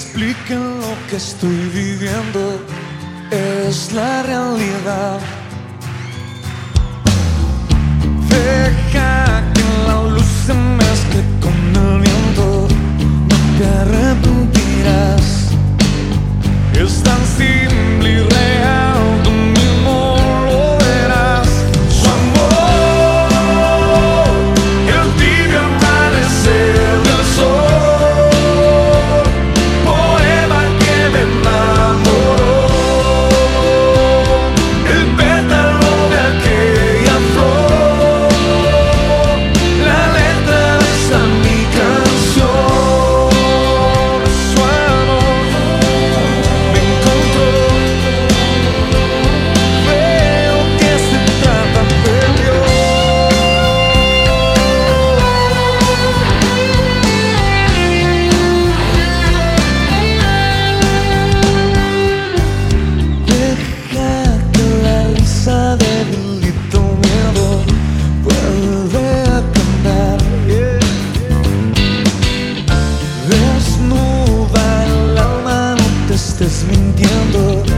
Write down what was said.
expliquen lo que estoy viviendo, es la realidad. Deja que la luz se me estés.